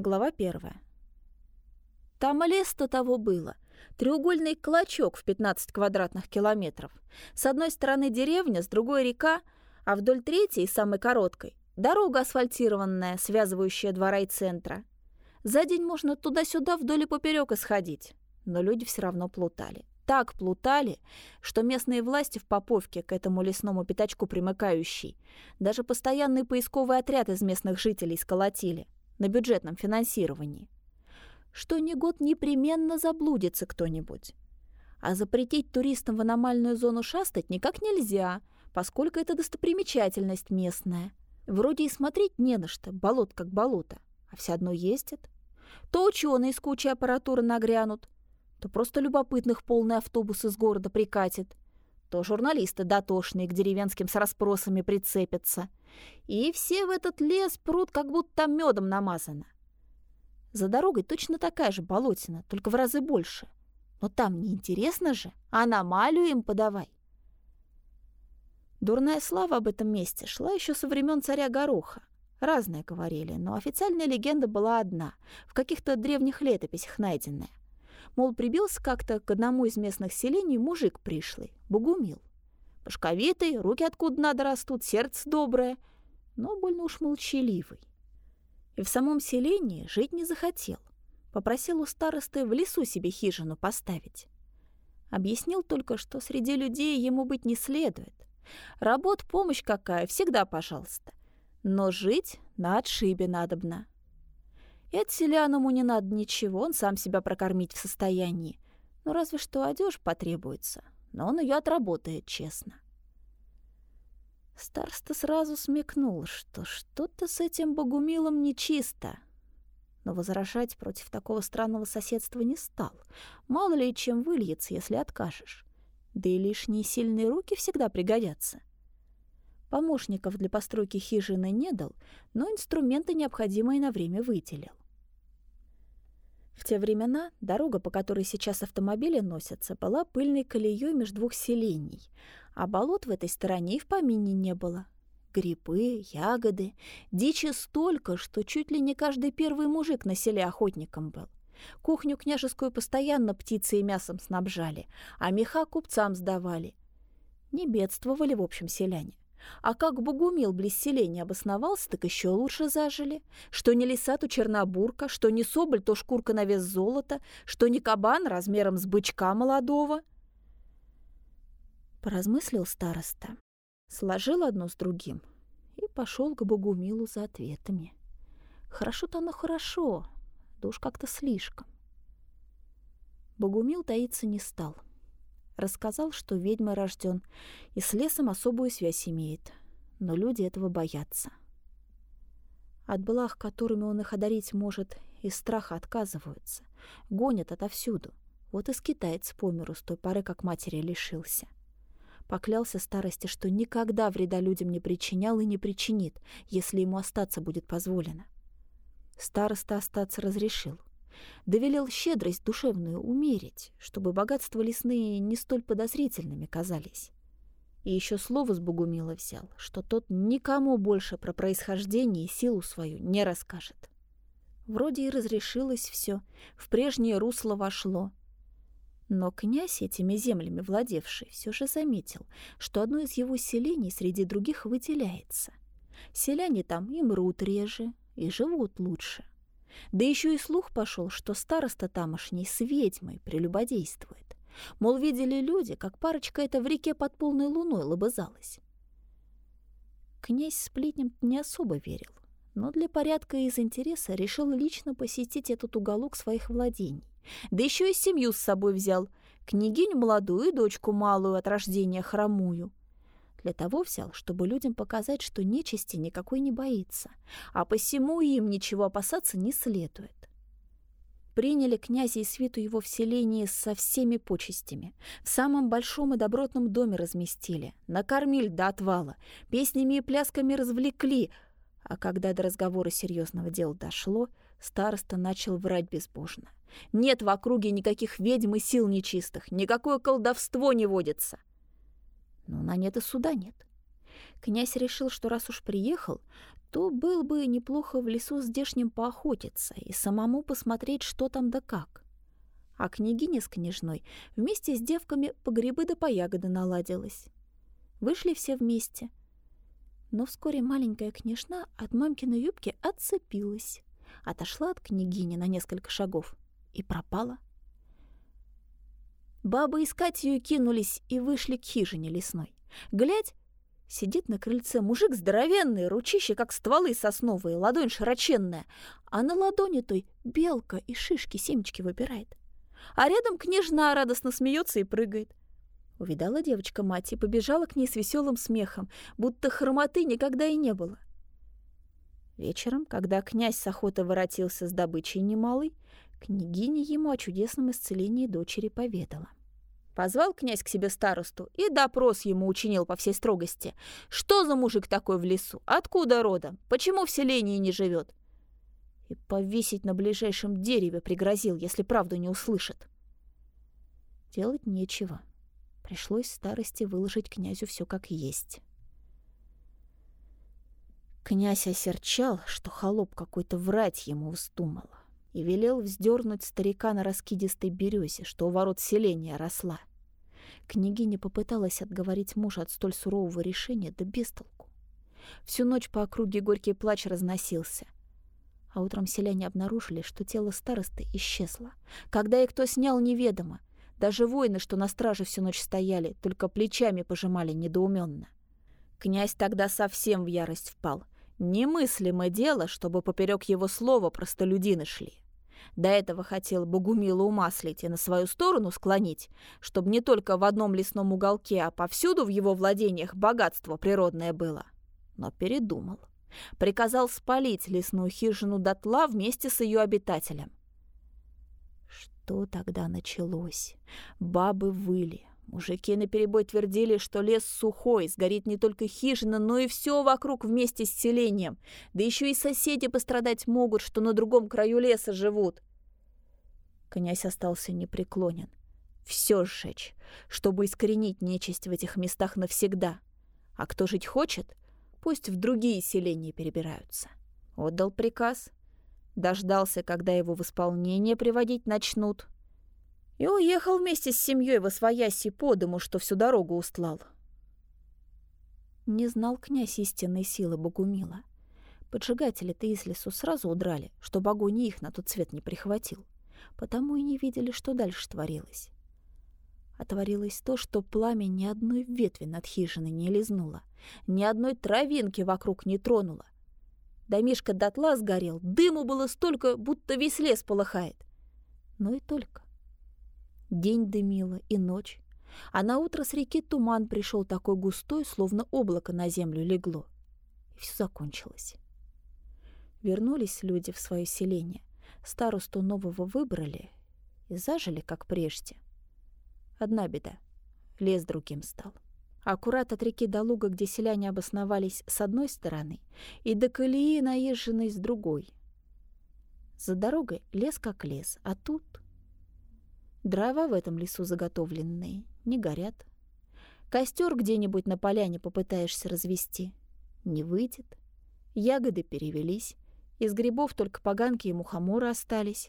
Глава первая. Там лес-то того было. Треугольный клочок в 15 квадратных километров. С одной стороны деревня, с другой река, а вдоль третьей, самой короткой, дорога асфальтированная, связывающая двора и центра. За день можно туда-сюда вдоль и поперек исходить. Но люди все равно плутали. Так плутали, что местные власти в Поповке к этому лесному пятачку примыкающий даже постоянный поисковый отряд из местных жителей сколотили на бюджетном финансировании. Что ни год непременно заблудится кто-нибудь. А запретить туристам в аномальную зону шастать никак нельзя, поскольку это достопримечательность местная. Вроде и смотреть не на что, болот как болото, а все одно ездят. То ученые с кучей аппаратуры нагрянут, то просто любопытных полный автобус из города прикатит, то журналисты дотошные к деревенским с расспросами прицепятся. И все в этот лес прут, как будто медом намазано. За дорогой точно такая же болотина, только в разы больше. Но там не интересно же, аномалию им подавай. Дурная слава об этом месте шла еще со времен царя Гороха. Разные говорили, но официальная легенда была одна, в каких-то древних летописях найденная. Мол, прибился как-то к одному из местных селений мужик пришлый, Богумил. Пашковитый, руки откуда надо растут, сердце доброе, но больно уж молчаливый. И в самом селении жить не захотел. Попросил у старосты в лесу себе хижину поставить. Объяснил только, что среди людей ему быть не следует. Работ, помощь какая, всегда пожалуйста. Но жить на отшибе надобно. И от селяному не надо ничего, он сам себя прокормить в состоянии. Ну, разве что одежь потребуется, но он ее отработает честно. Староста сразу смекнул, что что-то с этим богумилом нечисто. Но возражать против такого странного соседства не стал. Мало ли чем выльется, если откажешь. Да и лишние сильные руки всегда пригодятся. Помощников для постройки хижины не дал, но инструменты необходимые на время выделил. В те времена дорога, по которой сейчас автомобили носятся, была пыльной колеей между двух селений, а болот в этой стороне и в помине не было. Грибы, ягоды, дичи столько, что чуть ли не каждый первый мужик на селе охотником был. Кухню княжескую постоянно птицей и мясом снабжали, а меха купцам сдавали. Не бедствовали, в общем, селяне. А как Богумил близ селения обосновался, так еще лучше зажили. Что не лиса, то чернобурка, что не соболь, то шкурка на вес золота, что не кабан размером с бычка молодого. Поразмыслил староста, сложил одно с другим и пошел к Богумилу за ответами. Хорошо-то оно хорошо, да уж как-то слишком. Богумил таиться не стал — Рассказал, что ведьма рожден и с лесом особую связь имеет. Но люди этого боятся. От благ, которыми он их одарить может, из страха отказываются. Гонят отовсюду. Вот и скитается по миру с той поры, как матери лишился. Поклялся старости, что никогда вреда людям не причинял и не причинит, если ему остаться будет позволено. Староста остаться разрешил довелел щедрость душевную умерить, чтобы богатства лесные не столь подозрительными казались. И еще слово с Богумила взял, что тот никому больше про происхождение и силу свою не расскажет. Вроде и разрешилось все, в прежнее русло вошло. Но князь, этими землями владевший, все же заметил, что одно из его селений среди других выделяется. Селяне там и мрут реже, и живут лучше. Да еще и слух пошел, что староста тамошний с ведьмой прелюбодействует. Мол, видели люди, как парочка эта в реке под полной луной лобызалась. Князь сплетням не особо верил, но для порядка и из интереса решил лично посетить этот уголок своих владений. Да еще и семью с собой взял, княгиню молодую и дочку малую от рождения хромую. Для того взял, чтобы людям показать, что нечисти никакой не боится, а посему им ничего опасаться не следует. Приняли князя и свиту его в селении со всеми почестями. В самом большом и добротном доме разместили, накормили до отвала, песнями и плясками развлекли, а когда до разговора серьезного дела дошло, староста начал врать безбожно. Нет в округе никаких ведьм и сил нечистых, никакое колдовство не водится но на нет и суда нет. Князь решил, что раз уж приехал, то был бы неплохо в лесу здешним поохотиться и самому посмотреть, что там да как. А княгиня с княжной вместе с девками по грибы да по ягоды наладилась. Вышли все вместе. Но вскоре маленькая княжна от мамкиной юбки отцепилась, отошла от княгини на несколько шагов и пропала. Бабы искать ее кинулись и вышли к хижине лесной. Глядь, Сидит на крыльце мужик здоровенный, ручище, как стволы сосновые, ладонь широченная, а на ладони той белка и шишки семечки выбирает. А рядом княжна радостно смеется и прыгает. Увидала девочка мать и побежала к ней с веселым смехом, будто хромоты никогда и не было. Вечером, когда князь с охоты воротился с добычей немалой, княгиня ему о чудесном исцелении дочери поведала. Позвал князь к себе старосту и допрос ему учинил по всей строгости. Что за мужик такой в лесу? Откуда родом? Почему в селении не живет? И повесить на ближайшем дереве пригрозил, если правду не услышит. Делать нечего. Пришлось старости выложить князю все как есть. Князь осерчал, что холоп какой-то врать ему вздумал, и велел вздернуть старика на раскидистой березе, что у ворот селения росла. Княгиня попыталась отговорить мужа от столь сурового решения, да без толку. Всю ночь по округе горький плач разносился. А утром селяне обнаружили, что тело старосты исчезло. Когда и кто снял, неведомо. Даже воины, что на страже всю ночь стояли, только плечами пожимали недоуменно. Князь тогда совсем в ярость впал. Немыслимое дело, чтобы поперек его слова простолюдины шли. До этого хотел Богумила умаслить и на свою сторону склонить, чтобы не только в одном лесном уголке, а повсюду в его владениях богатство природное было. Но передумал. Приказал спалить лесную хижину дотла вместе с ее обитателем. Что тогда началось? Бабы выли. Мужики наперебой твердили, что лес сухой, сгорит не только хижина, но и все вокруг вместе с селением. Да еще и соседи пострадать могут, что на другом краю леса живут. Князь остался непреклонен. Все сжечь, чтобы искоренить нечисть в этих местах навсегда. А кто жить хочет, пусть в другие селения перебираются. Отдал приказ, дождался, когда его в исполнение приводить начнут, и уехал вместе с семьей во свояси по дому, что всю дорогу устлал. Не знал князь истинной силы Богумила. Поджигатели-то из лесу сразу удрали, чтобы огонь их на тот цвет не прихватил потому и не видели, что дальше творилось. А творилось то, что пламя ни одной ветви над хижиной не лизнуло, ни одной травинки вокруг не тронуло. Домишка дотла сгорел, дыму было столько, будто весь лес полыхает. Но и только. День дымило и ночь, а на утро с реки туман пришел такой густой, словно облако на землю легло. И все закончилось. Вернулись люди в свое селение, Старосту нового выбрали и зажили, как прежде. Одна беда. Лес другим стал. Аккурат от реки до луга, где селяне обосновались с одной стороны, и до колеи, наезженной с другой. За дорогой лес как лес, а тут... Дрова в этом лесу заготовленные не горят. Костер где-нибудь на поляне попытаешься развести. Не выйдет. Ягоды перевелись. Из грибов только поганки и мухоморы остались.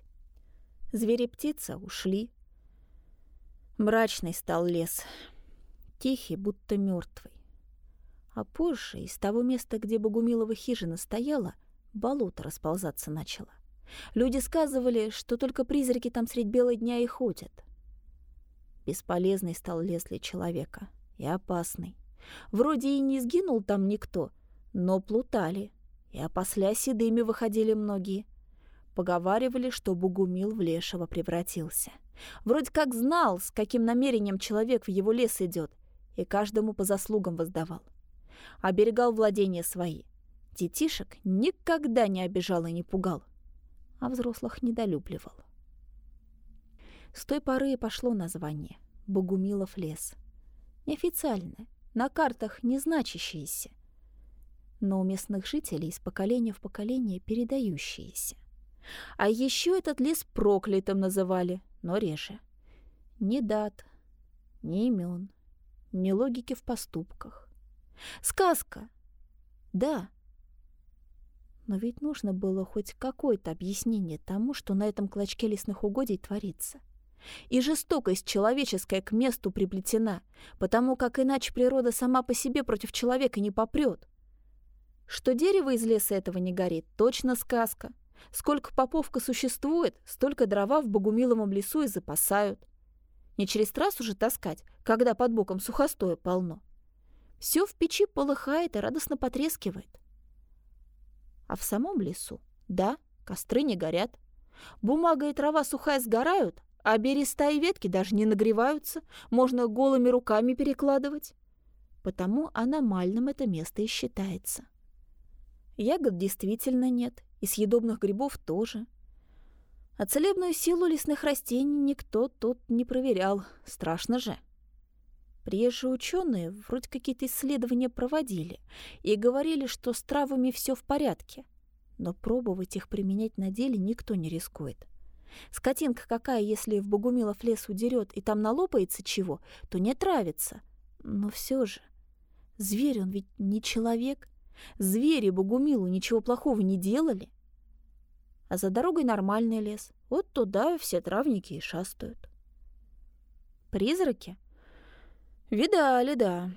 Звери-птица ушли. Мрачный стал лес. Тихий, будто мертвый. А позже из того места, где Богумилова хижина стояла, болото расползаться начало. Люди сказывали, что только призраки там средь бела дня и ходят. Бесполезный стал лес для человека и опасный. Вроде и не сгинул там никто, но плутали — и опосля седыми выходили многие. Поговаривали, что Бугумил в лешего превратился. Вроде как знал, с каким намерением человек в его лес идет, и каждому по заслугам воздавал. Оберегал владения свои. Детишек никогда не обижал и не пугал, а взрослых недолюбливал. С той поры и пошло название «Богумилов лес». Неофициальное, на картах не значащееся, но у местных жителей из поколения в поколение передающиеся. А еще этот лес проклятым называли, но реже. Ни дат, ни имен, ни логики в поступках. Сказка. Да. Но ведь нужно было хоть какое-то объяснение тому, что на этом клочке лесных угодий творится. И жестокость человеческая к месту приплетена, потому как иначе природа сама по себе против человека не попрет. Что дерево из леса этого не горит, точно сказка. Сколько поповка существует, столько дрова в Богумиловом лесу и запасают. Не через трассу же таскать, когда под боком сухостоя полно. Все в печи полыхает и радостно потрескивает. А в самом лесу, да, костры не горят. Бумага и трава сухая сгорают, а береста и ветки даже не нагреваются, можно голыми руками перекладывать. Потому аномальным это место и считается. Ягод действительно нет, и съедобных грибов тоже. А целебную силу лесных растений никто тут не проверял, страшно же. Приезжие ученые вроде какие-то исследования проводили и говорили, что с травами все в порядке, но пробовать их применять на деле никто не рискует. Скотинка какая, если в Богумилов лес удерет и там налопается чего, то не травится. Но все же, зверь он ведь не человек. Звери Богумилу ничего плохого не делали. А за дорогой нормальный лес. Вот туда все травники и шастают. Призраки? Видали, да.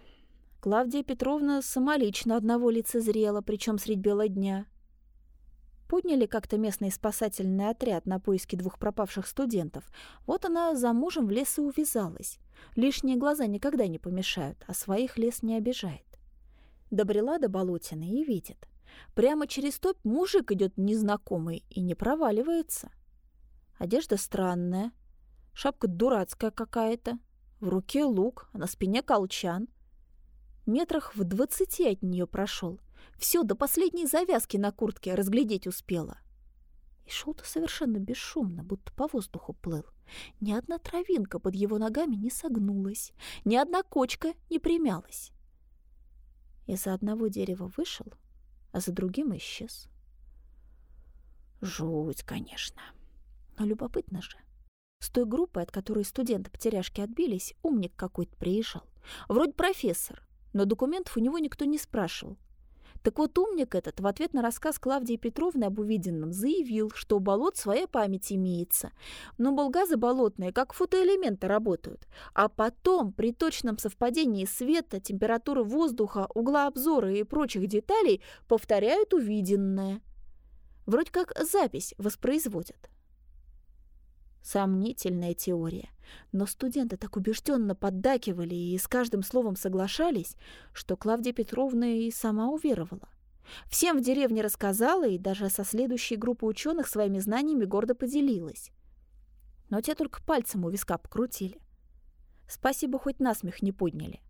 Клавдия Петровна самолично одного лицезрела, причем средь бела дня подняли как-то местный спасательный отряд на поиски двух пропавших студентов. Вот она за мужем в лес и увязалась. Лишние глаза никогда не помешают, а своих лес не обижает. Добрела до болотины и видит. Прямо через топ мужик идет незнакомый и не проваливается. Одежда странная, шапка дурацкая какая-то, в руке лук, а на спине колчан. Метрах в двадцати от нее прошел — все до последней завязки на куртке разглядеть успела. И шел-то совершенно бесшумно, будто по воздуху плыл. Ни одна травинка под его ногами не согнулась, ни одна кочка не примялась. Из-за одного дерева вышел, а за другим исчез. Жуть, конечно. Но любопытно же. С той группой, от которой студенты-потеряшки отбились, умник какой-то приезжал. Вроде профессор, но документов у него никто не спрашивал. Так вот умник этот в ответ на рассказ Клавдии Петровны об увиденном заявил, что у болот своя память имеется. Но болгазы болотные как фотоэлементы работают. А потом при точном совпадении света, температуры воздуха, угла обзора и прочих деталей повторяют увиденное. Вроде как запись воспроизводят. Сомнительная теория. Но студенты так убежденно поддакивали и с каждым словом соглашались, что Клавдия Петровна и сама уверовала. Всем в деревне рассказала и даже со следующей группой ученых своими знаниями гордо поделилась. Но те только пальцем у виска покрутили. Спасибо, хоть насмех не подняли.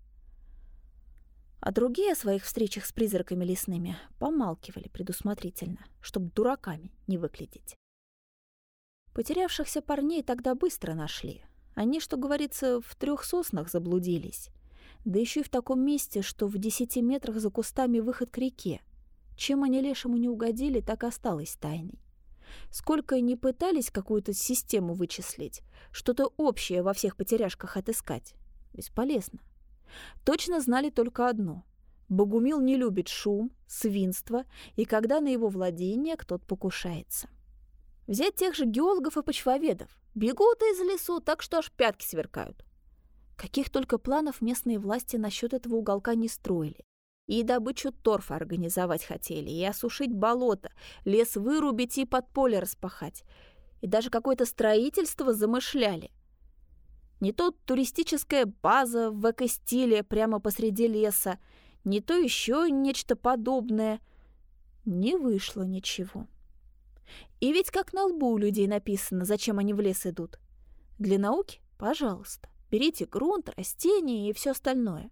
А другие о своих встречах с призраками лесными помалкивали предусмотрительно, чтобы дураками не выглядеть. Потерявшихся парней тогда быстро нашли. Они, что говорится, в трех соснах заблудились. Да еще и в таком месте, что в десяти метрах за кустами выход к реке. Чем они лешему не угодили, так осталось тайной. Сколько не пытались какую-то систему вычислить, что-то общее во всех потеряшках отыскать. Бесполезно. Точно знали только одно. Богумил не любит шум, свинство, и когда на его владение кто-то покушается. Взять тех же геологов и почвоведов. Бегут из лесу, так что аж пятки сверкают. Каких только планов местные власти насчет этого уголка не строили. И добычу торфа организовать хотели, и осушить болото, лес вырубить и под поле распахать. И даже какое-то строительство замышляли. Не то туристическая база в эко-стиле прямо посреди леса, не то еще нечто подобное. Не вышло ничего. И ведь как на лбу у людей написано, зачем они в лес идут. Для науки — пожалуйста, берите грунт, растения и все остальное.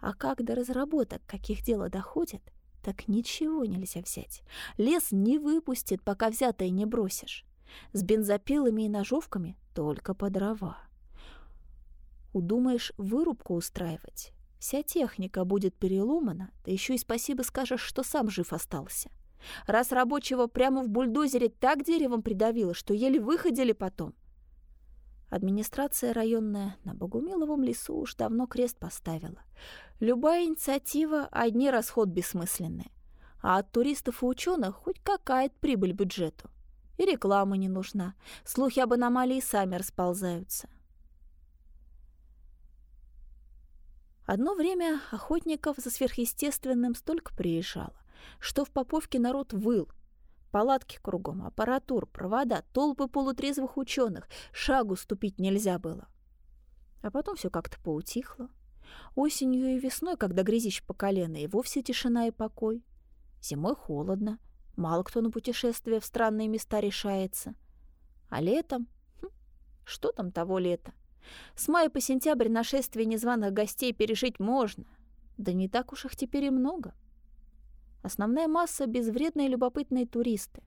А как до разработок, каких дело доходит, так ничего нельзя взять. Лес не выпустит, пока взятое не бросишь. С бензопилами и ножовками только по дрова. Удумаешь вырубку устраивать, вся техника будет переломана, да еще и спасибо скажешь, что сам жив остался. Раз рабочего прямо в бульдозере так деревом придавило, что еле выходили потом. Администрация районная на Богумиловом лесу уж давно крест поставила. Любая инициатива — одни расход бессмысленный. А от туристов и ученых хоть какая-то прибыль бюджету. И реклама не нужна. Слухи об аномалии сами расползаются. Одно время охотников за сверхъестественным столько приезжало, что в Поповке народ выл. Палатки кругом, аппаратур, провода, толпы полутрезвых ученых. Шагу ступить нельзя было. А потом все как-то поутихло. Осенью и весной, когда грязищ по колено, и вовсе тишина и покой. Зимой холодно, мало кто на путешествие в странные места решается. А летом? Хм, что там того лета? С мая по сентябрь нашествие незваных гостей пережить можно. Да не так уж их теперь и много. Основная масса — безвредные любопытные туристы.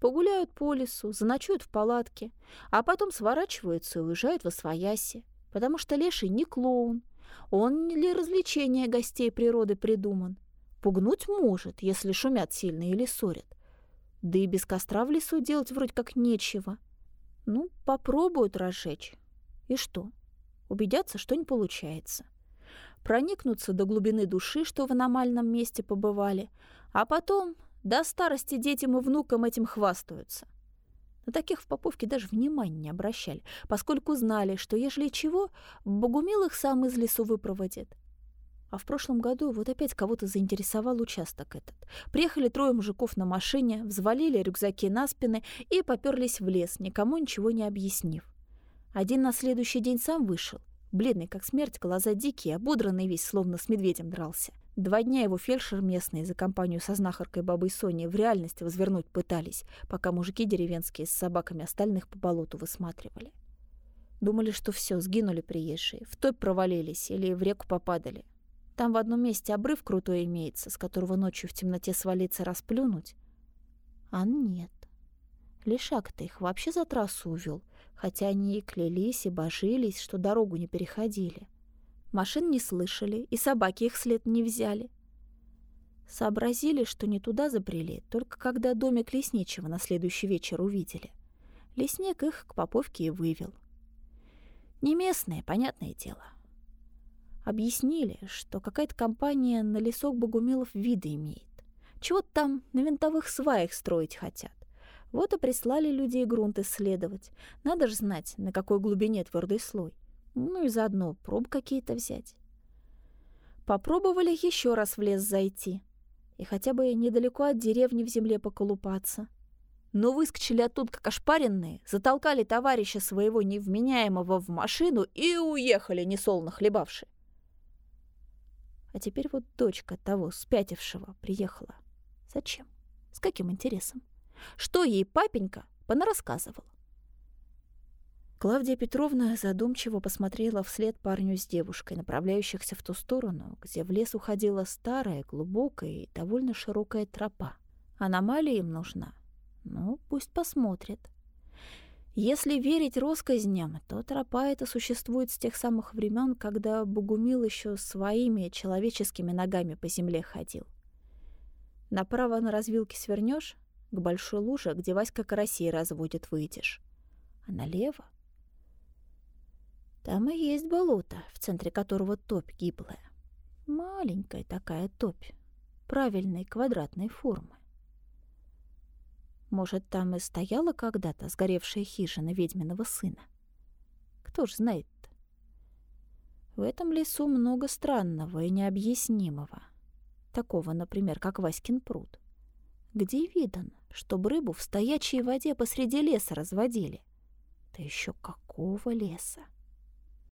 Погуляют по лесу, заночуют в палатке, а потом сворачиваются и уезжают во свояси, потому что леший не клоун. Он ли развлечения гостей природы придуман. Пугнуть может, если шумят сильно или ссорят. Да и без костра в лесу делать вроде как нечего. Ну, попробуют разжечь. И что? Убедятся, что не получается. Проникнуться до глубины души, что в аномальном месте побывали, а потом до старости детям и внукам этим хвастаются. На таких в Поповке даже внимания не обращали, поскольку знали, что, ежели чего, Богумил их сам из лесу выпроводит. А в прошлом году вот опять кого-то заинтересовал участок этот. Приехали трое мужиков на машине, взвалили рюкзаки на спины и поперлись в лес, никому ничего не объяснив. Один на следующий день сам вышел. Бледный, как смерть, глаза дикие, ободранный весь, словно с медведем дрался. Два дня его фельдшер местный за компанию со знахаркой бабой Соней в реальности возвернуть пытались, пока мужики деревенские с собаками остальных по болоту высматривали. Думали, что все, сгинули приезжие, в топь провалились или в реку попадали. Там в одном месте обрыв крутой имеется, с которого ночью в темноте свалиться расплюнуть. А нет. Лишак-то их вообще за трассу увел — хотя они и клялись, и божились, что дорогу не переходили. Машин не слышали, и собаки их след не взяли. Сообразили, что не туда забрели, только когда домик лесничего на следующий вечер увидели. Лесник их к Поповке и вывел. Не местные, понятное дело. Объяснили, что какая-то компания на лесок Богумилов виды имеет. Чего-то там на винтовых сваях строить хотят. Вот и прислали людей грунт исследовать. Надо же знать, на какой глубине твердый слой. Ну и заодно проб какие-то взять. Попробовали еще раз в лес зайти. И хотя бы недалеко от деревни в земле поколупаться. Но выскочили оттуда как ошпаренные, затолкали товарища своего невменяемого в машину и уехали, несолно хлебавши. А теперь вот дочка того спятившего приехала. Зачем? С каким интересом? Что ей папенька понарассказывал. Клавдия Петровна задумчиво посмотрела вслед парню с девушкой, направляющихся в ту сторону, где в лес уходила старая, глубокая и довольно широкая тропа. Аномалия им нужна. Ну, пусть посмотрит. Если верить россказням, то тропа эта существует с тех самых времен, когда Богумил еще своими человеческими ногами по земле ходил. Направо на развилке свернешь, к большой луже, где Васька карасей разводит, выйдешь. А налево? Там и есть болото, в центре которого топь гиблая. Маленькая такая топь, правильной квадратной формы. Может, там и стояла когда-то сгоревшая хижина ведьминого сына? Кто ж знает-то? В этом лесу много странного и необъяснимого. Такого, например, как Васькин пруд. Где видано, чтобы рыбу в стоячей воде посреди леса разводили? Да еще какого леса?